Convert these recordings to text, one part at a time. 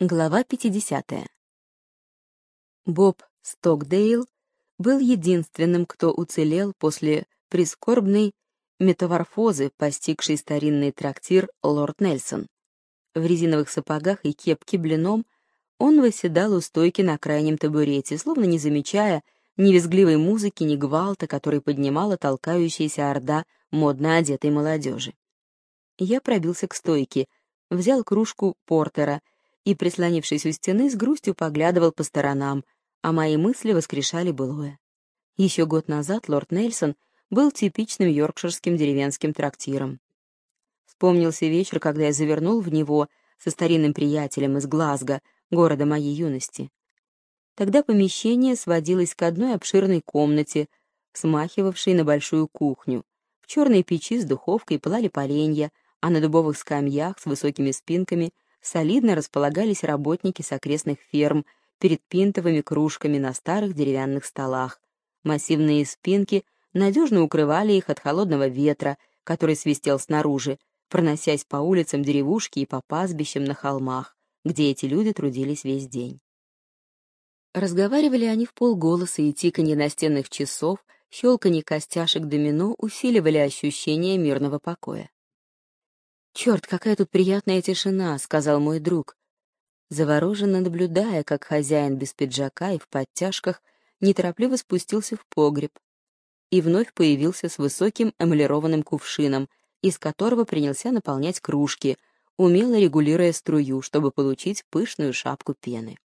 Глава 50. Боб Стокдейл был единственным, кто уцелел после прискорбной метаморфозы, постигшей старинный трактир Лорд Нельсон. В резиновых сапогах и кепке блином он восседал у стойки на крайнем табурете, словно не замечая ни визгливой музыки, ни гвалта, который поднимала толкающаяся орда модно одетой молодежи. Я пробился к стойке, взял кружку портера — и, прислонившись у стены, с грустью поглядывал по сторонам, а мои мысли воскрешали былое. Еще год назад лорд Нельсон был типичным йоркширским деревенским трактиром. Вспомнился вечер, когда я завернул в него со старинным приятелем из Глазго, города моей юности. Тогда помещение сводилось к одной обширной комнате, смахивавшей на большую кухню. В черной печи с духовкой пылали поленья, а на дубовых скамьях с высокими спинками солидно располагались работники с окрестных ферм перед пинтовыми кружками на старых деревянных столах. Массивные спинки надежно укрывали их от холодного ветра, который свистел снаружи, проносясь по улицам деревушки и по пастбищам на холмах, где эти люди трудились весь день. Разговаривали они в полголоса, и тиканье настенных часов, щелканье костяшек домино усиливали ощущение мирного покоя. «Черт, какая тут приятная тишина», — сказал мой друг, завороженно наблюдая, как хозяин без пиджака и в подтяжках неторопливо спустился в погреб и вновь появился с высоким эмалированным кувшином, из которого принялся наполнять кружки, умело регулируя струю, чтобы получить пышную шапку пены.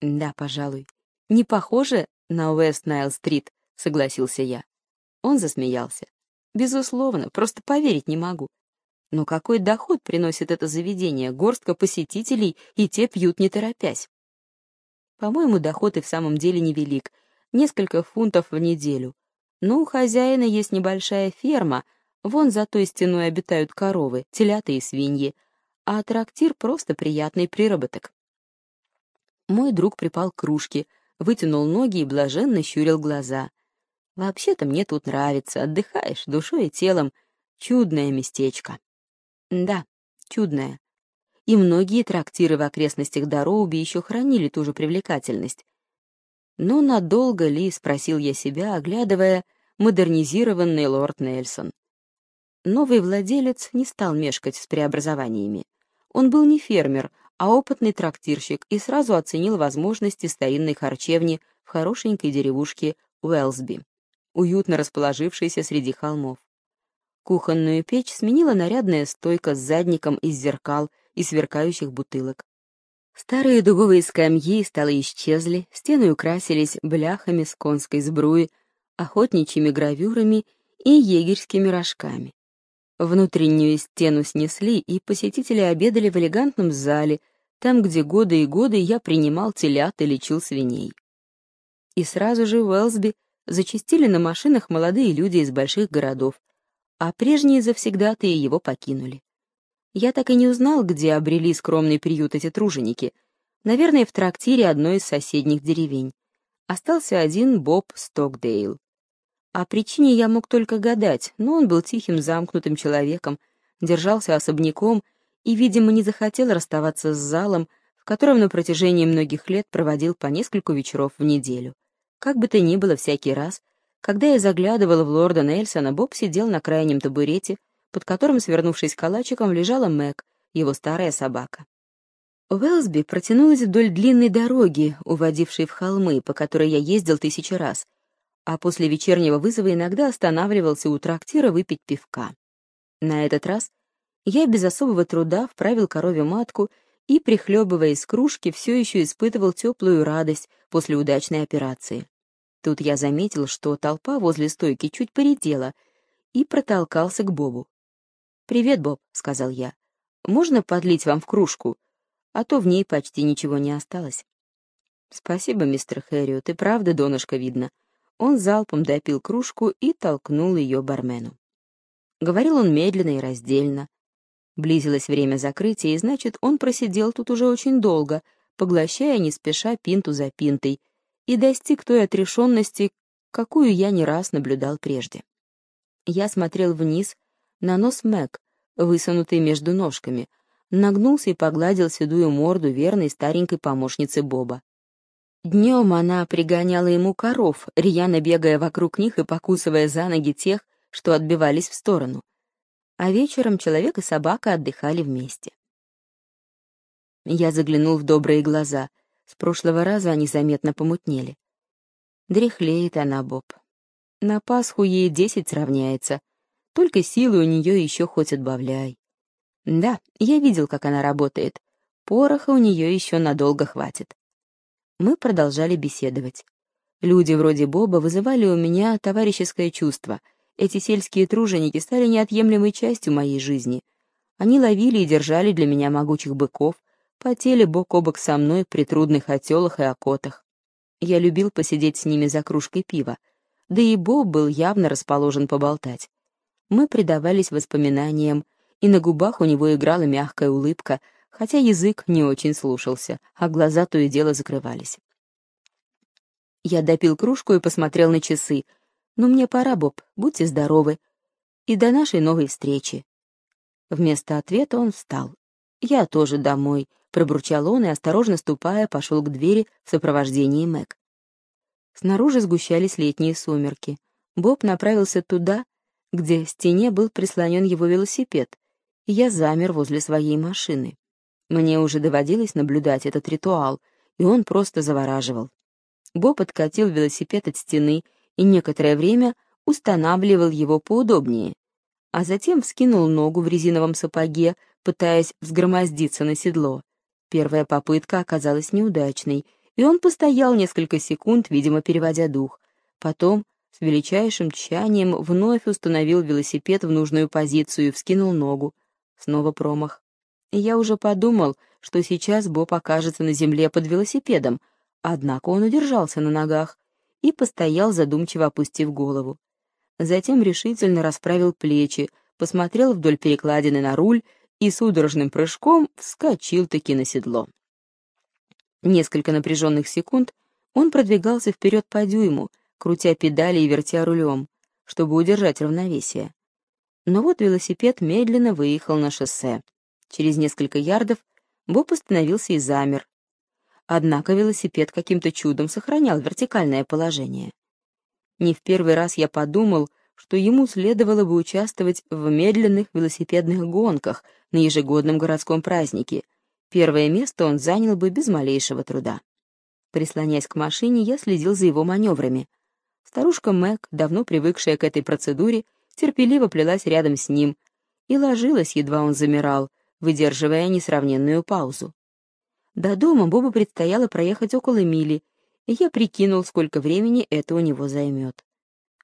«Да, пожалуй. Не похоже на Уэст Найл-стрит», — согласился я. Он засмеялся. «Безусловно, просто поверить не могу. Но какой доход приносит это заведение? Горстка посетителей, и те пьют не торопясь. По-моему, доход и в самом деле невелик. Несколько фунтов в неделю. Но у хозяина есть небольшая ферма, вон за той стеной обитают коровы, телята и свиньи, а трактир — просто приятный приработок. Мой друг припал к кружке, вытянул ноги и блаженно щурил глаза. «Вообще-то мне тут нравится, отдыхаешь душой и телом. Чудное местечко». Да, чудная. И многие трактиры в окрестностях Дороуби еще хранили ту же привлекательность. Но надолго ли, спросил я себя, оглядывая модернизированный лорд Нельсон. Новый владелец не стал мешкать с преобразованиями. Он был не фермер, а опытный трактирщик и сразу оценил возможности старинной харчевни в хорошенькой деревушке Уэлсби, уютно расположившейся среди холмов. Кухонную печь сменила нарядная стойка с задником из зеркал и сверкающих бутылок. Старые дубовые скамьи стало исчезли, стены украсились бляхами с конской сбруи, охотничьими гравюрами и егерскими рожками. Внутреннюю стену снесли, и посетители обедали в элегантном зале, там, где годы и годы я принимал телят и лечил свиней. И сразу же в Уэлсби зачастили на машинах молодые люди из больших городов, а прежние завсегдатые его покинули. Я так и не узнал, где обрели скромный приют эти труженики. Наверное, в трактире одной из соседних деревень. Остался один Боб Стокдейл. О причине я мог только гадать, но он был тихим, замкнутым человеком, держался особняком и, видимо, не захотел расставаться с залом, в котором на протяжении многих лет проводил по нескольку вечеров в неделю. Как бы то ни было, всякий раз, когда я заглядывала в лорда Нельсона, Боб сидел на крайнем табурете, под которым, свернувшись калачиком, лежала Мэг, его старая собака. Уэлсби протянулась вдоль длинной дороги, уводившей в холмы, по которой я ездил тысячи раз, а после вечернего вызова иногда останавливался у трактира выпить пивка. На этот раз я без особого труда вправил корове матку и, прихлебывая из кружки, все еще испытывал теплую радость после удачной операции. Тут я заметил, что толпа возле стойки чуть поредела, и протолкался к Бобу. «Привет, Боб», — сказал я. «Можно подлить вам в кружку? А то в ней почти ничего не осталось». «Спасибо, мистер Хэррио, ты правда донышко видно». Он залпом допил кружку и толкнул ее бармену. Говорил он медленно и раздельно. Близилось время закрытия, и значит, он просидел тут уже очень долго, поглощая не спеша пинту за пинтой, и достиг той отрешенности, какую я не раз наблюдал прежде. Я смотрел вниз на нос Мэг, высунутый между ножками, нагнулся и погладил седую морду верной старенькой помощницы Боба. Днем она пригоняла ему коров, рьяно бегая вокруг них и покусывая за ноги тех, что отбивались в сторону. А вечером человек и собака отдыхали вместе. Я заглянул в добрые глаза. С прошлого раза они заметно помутнели. Дряхлеет она, Боб. На Пасху ей десять сравняется. Только силы у нее еще хоть отбавляй. Да, я видел, как она работает. Пороха у нее еще надолго хватит. Мы продолжали беседовать. Люди вроде Боба вызывали у меня товарищеское чувство. Эти сельские труженики стали неотъемлемой частью моей жизни. Они ловили и держали для меня могучих быков, потели бок о бок со мной при трудных отелах и окотах. Я любил посидеть с ними за кружкой пива, да и Боб был явно расположен поболтать. Мы предавались воспоминаниям, и на губах у него играла мягкая улыбка, хотя язык не очень слушался, а глаза то и дело закрывались. Я допил кружку и посмотрел на часы. «Ну, мне пора, Боб, будьте здоровы. И до нашей новой встречи». Вместо ответа он встал. «Я тоже домой», — пробурчал он и, осторожно ступая, пошел к двери в сопровождении Мэг. Снаружи сгущались летние сумерки. Боб направился туда, где в стене был прислонен его велосипед, и я замер возле своей машины. Мне уже доводилось наблюдать этот ритуал, и он просто завораживал. Боб откатил велосипед от стены и некоторое время устанавливал его поудобнее, а затем вскинул ногу в резиновом сапоге, пытаясь взгромоздиться на седло. Первая попытка оказалась неудачной, и он постоял несколько секунд, видимо, переводя дух. Потом, с величайшим тщанием, вновь установил велосипед в нужную позицию и вскинул ногу. Снова промах я уже подумал, что сейчас Боб окажется на земле под велосипедом, однако он удержался на ногах и постоял, задумчиво опустив голову. Затем решительно расправил плечи, посмотрел вдоль перекладины на руль и судорожным прыжком вскочил-таки на седло. Несколько напряженных секунд он продвигался вперед по дюйму, крутя педали и вертя рулем, чтобы удержать равновесие. Но вот велосипед медленно выехал на шоссе. Через несколько ярдов Боб остановился и замер. Однако велосипед каким-то чудом сохранял вертикальное положение. Не в первый раз я подумал, что ему следовало бы участвовать в медленных велосипедных гонках на ежегодном городском празднике. Первое место он занял бы без малейшего труда. Прислонясь к машине, я следил за его маневрами. Старушка Мэг, давно привыкшая к этой процедуре, терпеливо плелась рядом с ним и ложилась, едва он замирал, выдерживая несравненную паузу. До дома Бобу предстояло проехать около мили, и я прикинул, сколько времени это у него займет.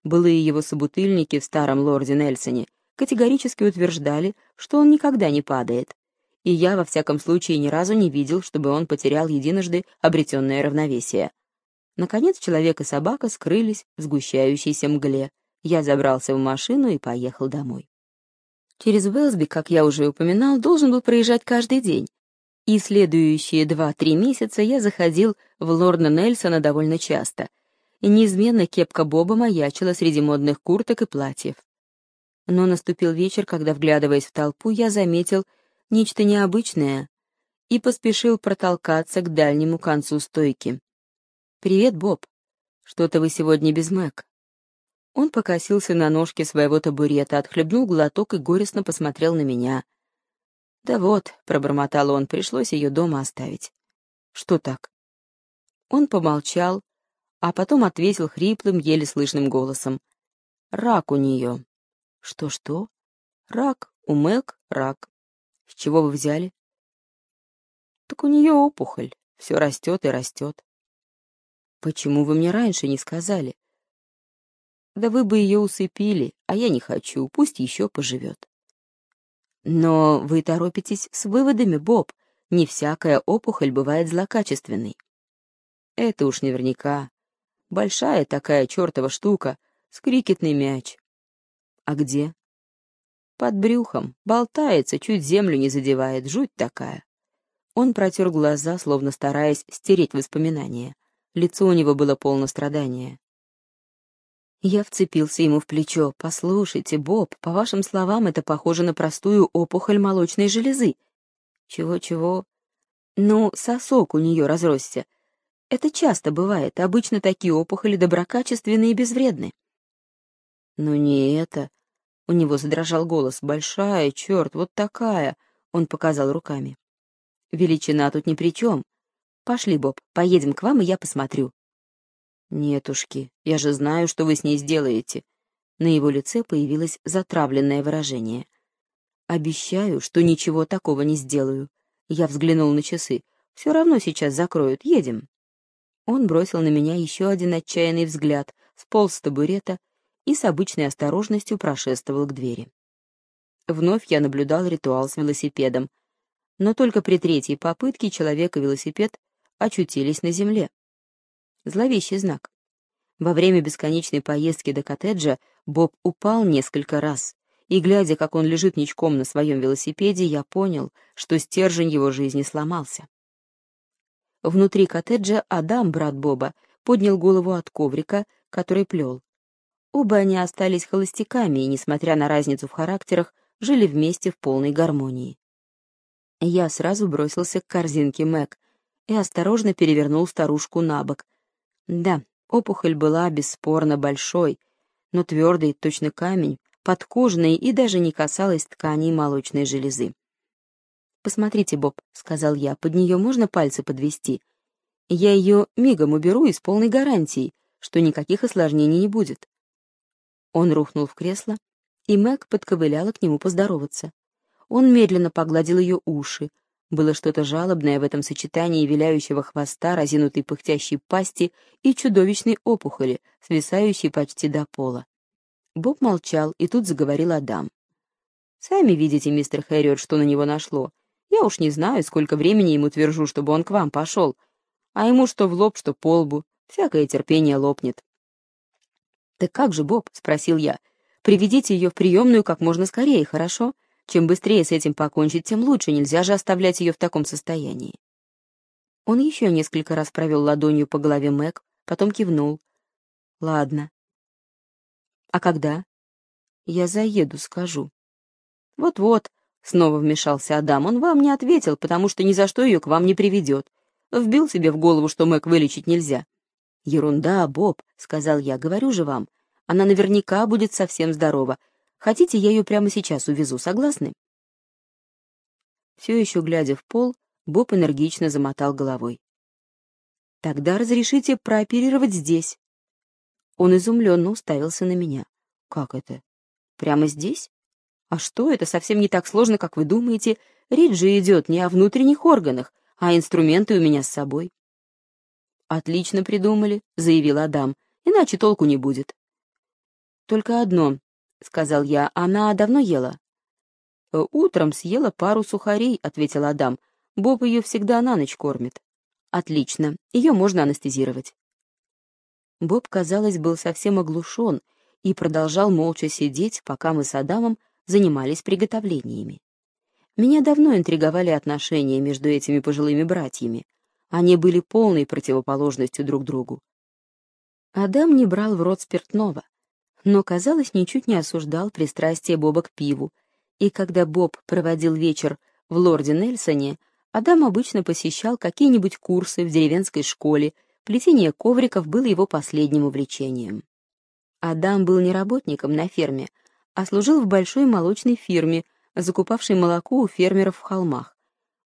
Былые его собутыльники в старом лорде Нельсоне категорически утверждали, что он никогда не падает, и я, во всяком случае, ни разу не видел, чтобы он потерял единожды обретенное равновесие. Наконец человек и собака скрылись в сгущающейся мгле. Я забрался в машину и поехал домой. Через Уэлсби, как я уже упоминал, должен был проезжать каждый день. И следующие два-три месяца я заходил в лорда Нельсона довольно часто, и неизменно кепка Боба маячила среди модных курток и платьев. Но наступил вечер, когда, вглядываясь в толпу, я заметил нечто необычное и поспешил протолкаться к дальнему концу стойки. «Привет, Боб. Что-то вы сегодня без Мэг». Он покосился на ножки своего табурета, отхлебнул глоток и горестно посмотрел на меня. «Да вот», — пробормотал он, — пришлось ее дома оставить. «Что так?» Он помолчал, а потом ответил хриплым, еле слышным голосом. «Рак у нее». «Что-что?» «Рак. У Мэг рак». «С чего вы взяли?» «Так у нее опухоль. Все растет и растет». «Почему вы мне раньше не сказали?» Да вы бы ее усыпили, а я не хочу, пусть еще поживет. Но вы торопитесь с выводами, Боб. Не всякая опухоль бывает злокачественной. Это уж наверняка. Большая такая чертова штука, с крикетный мяч. А где? Под брюхом, болтается, чуть землю не задевает, жуть такая. Он протер глаза, словно стараясь стереть воспоминания. Лицо у него было полно страдания. Я вцепился ему в плечо. «Послушайте, Боб, по вашим словам, это похоже на простую опухоль молочной железы. Чего-чего? Ну, сосок у нее разросся. Это часто бывает, обычно такие опухоли доброкачественные и безвредны. Но не это. У него задрожал голос. Большая, черт, вот такая. Он показал руками. Величина тут ни при чем. Пошли, Боб, поедем к вам, и я посмотрю. Нетушки, я же знаю, что вы с ней сделаете. На его лице появилось затравленное выражение. Обещаю, что ничего такого не сделаю. Я взглянул на часы. Все равно сейчас закроют. Едем. Он бросил на меня еще один отчаянный взгляд, сполз с табурета и с обычной осторожностью прошествовал к двери. Вновь я наблюдал ритуал с велосипедом, но только при третьей попытке человек и велосипед очутились на земле. Зловещий знак. Во время бесконечной поездки до коттеджа Боб упал несколько раз, и, глядя, как он лежит ничком на своем велосипеде, я понял, что стержень его жизни сломался. Внутри коттеджа Адам, брат Боба, поднял голову от коврика, который плел. Оба они остались холостяками и, несмотря на разницу в характерах, жили вместе в полной гармонии. Я сразу бросился к корзинке Мэг и осторожно перевернул старушку на бок. Да, опухоль была бесспорно большой, но твердый, точно камень, подкожной и даже не касалась тканей молочной железы. «Посмотрите, Боб», — сказал я, — «под нее можно пальцы подвести. Я ее мигом уберу и с полной гарантией, что никаких осложнений не будет». Он рухнул в кресло, и Мэг подковыляла к нему поздороваться. Он медленно погладил ее уши. Было что-то жалобное в этом сочетании виляющего хвоста, разинутой пыхтящей пасти и чудовищной опухоли, свисающей почти до пола. Боб молчал, и тут заговорил Адам. «Сами видите, мистер Хэрриот, что на него нашло. Я уж не знаю, сколько времени ему твержу, чтобы он к вам пошел. А ему что в лоб, что по лбу. Всякое терпение лопнет. «Так как же, Боб?» — спросил я. «Приведите ее в приемную как можно скорее, хорошо? Чем быстрее с этим покончить, тем лучше. Нельзя же оставлять ее в таком состоянии». Он еще несколько раз провел ладонью по голове Мэг, потом кивнул. «Ладно». «А когда?» «Я заеду, скажу». «Вот-вот», Снова вмешался Адам. Он вам не ответил, потому что ни за что ее к вам не приведет. Вбил себе в голову, что Мэг вылечить нельзя. Ерунда, Боб, сказал я, говорю же вам. Она наверняка будет совсем здорова. Хотите, я ее прямо сейчас увезу, согласны? Все еще глядя в пол, Боб энергично замотал головой. Тогда разрешите прооперировать здесь. Он изумленно уставился на меня. Как это? Прямо здесь? А что, это совсем не так сложно, как вы думаете. Речь же идет не о внутренних органах, а инструменты у меня с собой. «Отлично придумали», — заявил Адам, — «иначе толку не будет». «Только одно», — сказал я, — «она давно ела?» «Э, «Утром съела пару сухарей», — ответил Адам. «Боб ее всегда на ночь кормит». «Отлично, ее можно анестезировать». Боб, казалось, был совсем оглушен и продолжал молча сидеть, пока мы с Адамом занимались приготовлениями. Меня давно интриговали отношения между этими пожилыми братьями. Они были полной противоположностью друг другу. Адам не брал в рот спиртного, но, казалось, ничуть не осуждал пристрастие Боба к пиву, и когда Боб проводил вечер в Лорде Нельсоне, Адам обычно посещал какие-нибудь курсы в деревенской школе, плетение ковриков было его последним увлечением. Адам был не работником на ферме, а служил в большой молочной фирме, закупавшей молоко у фермеров в холмах.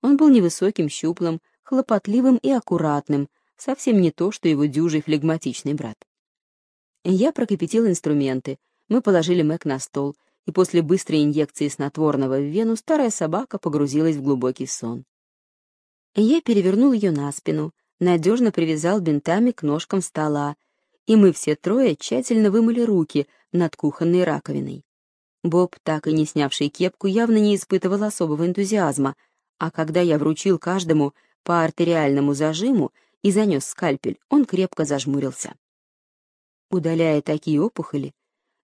Он был невысоким, щуплым, хлопотливым и аккуратным, совсем не то, что его дюжий флегматичный брат. Я прокипятил инструменты, мы положили Мэг на стол, и после быстрой инъекции снотворного в вену старая собака погрузилась в глубокий сон. Я перевернул ее на спину, надежно привязал бинтами к ножкам стола, и мы все трое тщательно вымыли руки над кухонной раковиной. Боб, так и не снявший кепку, явно не испытывал особого энтузиазма, а когда я вручил каждому по артериальному зажиму и занес скальпель, он крепко зажмурился. Удаляя такие опухоли,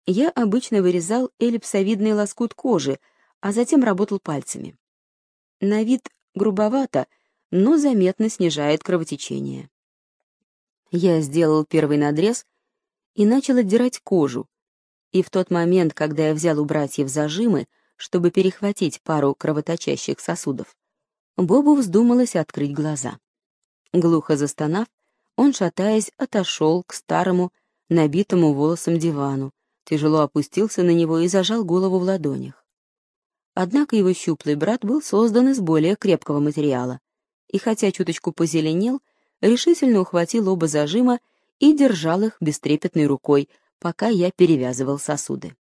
я обычно вырезал эллипсовидный лоскут кожи, а затем работал пальцами. На вид грубовато, но заметно снижает кровотечение. Я сделал первый надрез и начал отдирать кожу, и в тот момент, когда я взял у братьев зажимы, чтобы перехватить пару кровоточащих сосудов, Бобу вздумалось открыть глаза. Глухо застонав, он, шатаясь, отошел к старому, набитому волосом дивану, тяжело опустился на него и зажал голову в ладонях. Однако его щуплый брат был создан из более крепкого материала, и хотя чуточку позеленел, решительно ухватил оба зажима и держал их бестрепетной рукой, пока я перевязывал сосуды.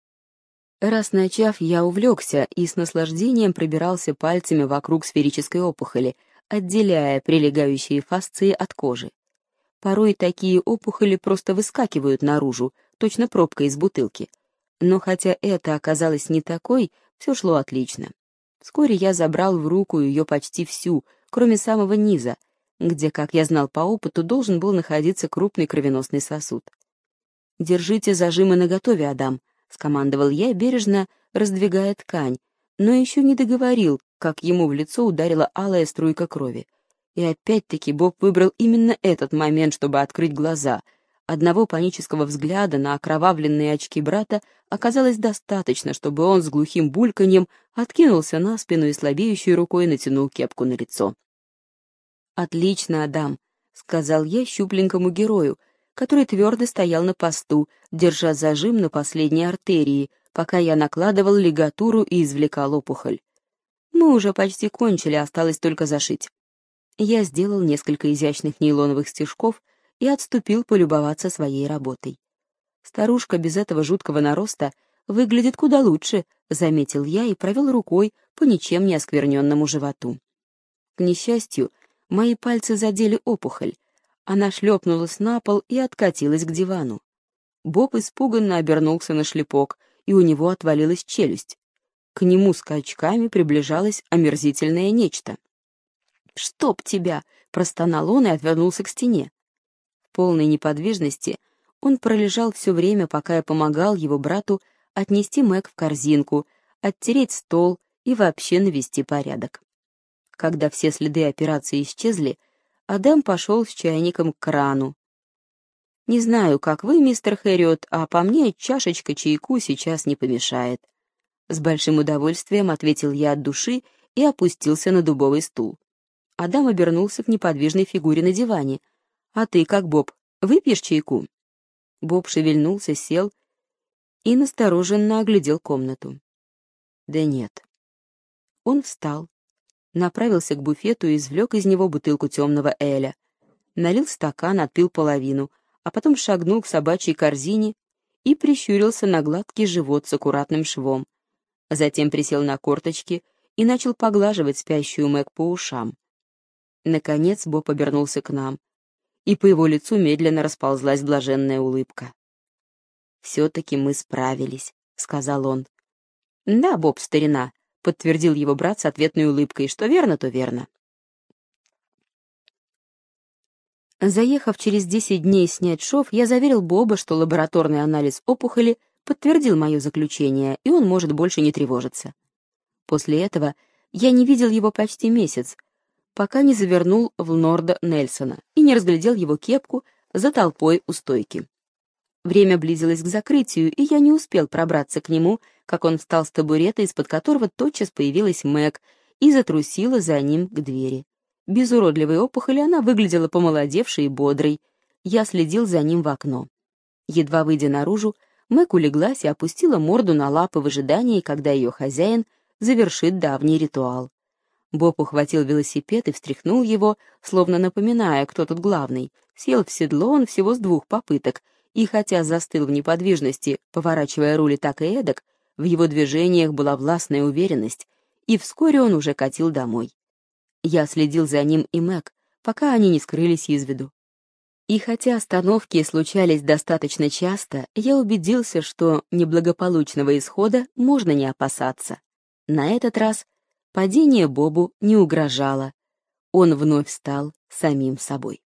Раз начав, я увлекся и с наслаждением пробирался пальцами вокруг сферической опухоли, отделяя прилегающие фасции от кожи. Порой такие опухоли просто выскакивают наружу, точно пробка из бутылки. Но хотя это оказалось не такой, все шло отлично. Вскоре я забрал в руку ее почти всю, кроме самого низа, где, как я знал по опыту, должен был находиться крупный кровеносный сосуд. «Держите зажимы наготове, Адам», — скомандовал я, бережно раздвигая ткань, но еще не договорил, как ему в лицо ударила алая струйка крови. И опять-таки Боб выбрал именно этот момент, чтобы открыть глаза. Одного панического взгляда на окровавленные очки брата оказалось достаточно, чтобы он с глухим бульканьем откинулся на спину и слабеющей рукой натянул кепку на лицо. «Отлично, Адам», — сказал я щупленькому герою — который твердо стоял на посту, держа зажим на последней артерии, пока я накладывал лигатуру и извлекал опухоль. Мы уже почти кончили, осталось только зашить. Я сделал несколько изящных нейлоновых стежков и отступил полюбоваться своей работой. Старушка без этого жуткого нароста выглядит куда лучше, заметил я и провел рукой по ничем не оскверненному животу. К несчастью, мои пальцы задели опухоль, она шлепнулась на пол и откатилась к дивану. Боб испуганно обернулся на шлепок, и у него отвалилась челюсть. К нему скачками приближалось омерзительное нечто. «Чтоб тебя!» — простонал он и отвернулся к стене. В полной неподвижности он пролежал все время, пока я помогал его брату отнести Мэг в корзинку, оттереть стол и вообще навести порядок. Когда все следы операции исчезли, Адам пошел с чайником к крану. «Не знаю, как вы, мистер Хэриот, а по мне чашечка чайку сейчас не помешает». С большим удовольствием ответил я от души и опустился на дубовый стул. Адам обернулся к неподвижной фигуре на диване. «А ты как, Боб, выпьешь чайку?» Боб шевельнулся, сел и настороженно оглядел комнату. «Да нет». Он встал, направился к буфету и извлек из него бутылку темного эля. Налил стакан, отпил половину, а потом шагнул к собачьей корзине и прищурился на гладкий живот с аккуратным швом. Затем присел на корточки и начал поглаживать спящую Мэг по ушам. Наконец Боб обернулся к нам, и по его лицу медленно расползлась блаженная улыбка. «Все-таки мы справились», — сказал он. «Да, Боб, старина», — подтвердил его брат с ответной улыбкой. «Что верно, то верно». Заехав через 10 дней снять шов, я заверил Боба, что лабораторный анализ опухоли подтвердил мое заключение, и он может больше не тревожиться. После этого я не видел его почти месяц, пока не завернул в Норда Нельсона и не разглядел его кепку за толпой у стойки. Время близилось к закрытию, и я не успел пробраться к нему, как он встал с табурета, из-под которого тотчас появилась Мэг и затрусила за ним к двери. Без уродливой опухоли она выглядела помолодевшей и бодрой. Я следил за ним в окно. Едва выйдя наружу, Мэг улеглась и опустила морду на лапы в ожидании, когда ее хозяин завершит давний ритуал. Боб ухватил велосипед и встряхнул его, словно напоминая, кто тут главный. Сел в седло он всего с двух попыток, и хотя застыл в неподвижности, поворачивая рули так и эдак, в его движениях была властная уверенность, и вскоре он уже катил домой. Я следил за ним и Мэг, пока они не скрылись из виду. И хотя остановки случались достаточно часто, я убедился, что неблагополучного исхода можно не опасаться. На этот раз падение Бобу не угрожало. Он вновь стал самим собой.